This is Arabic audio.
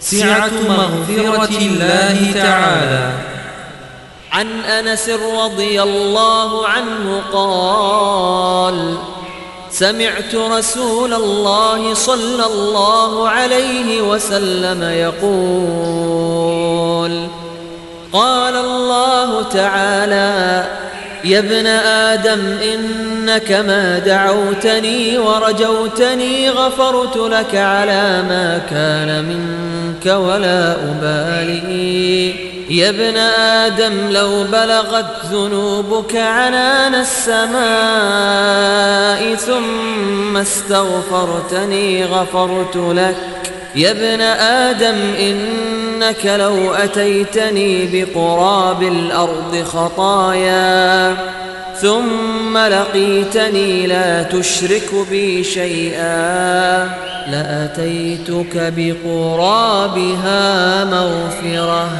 سعة مغفرة الله تعالى. عن أنس رضي الله عنه قال سمعت رسول الله صلى الله عليه وسلم يقول قال الله تعالى يا ابن آدم إنك ما دعوتني ورجوتني غفرت لك على ما كان منك ولا أبالي. يا ابن آدم لو بلغت ذنوبك عنان السماء ثم استغفرتني غفرت لك. يا ابن آدم إنك لو أتيتني بقراب الأرض خطايا ثم لقيتني لا تشرك بي شيئا. لأتيتك بقرابها مغفرة.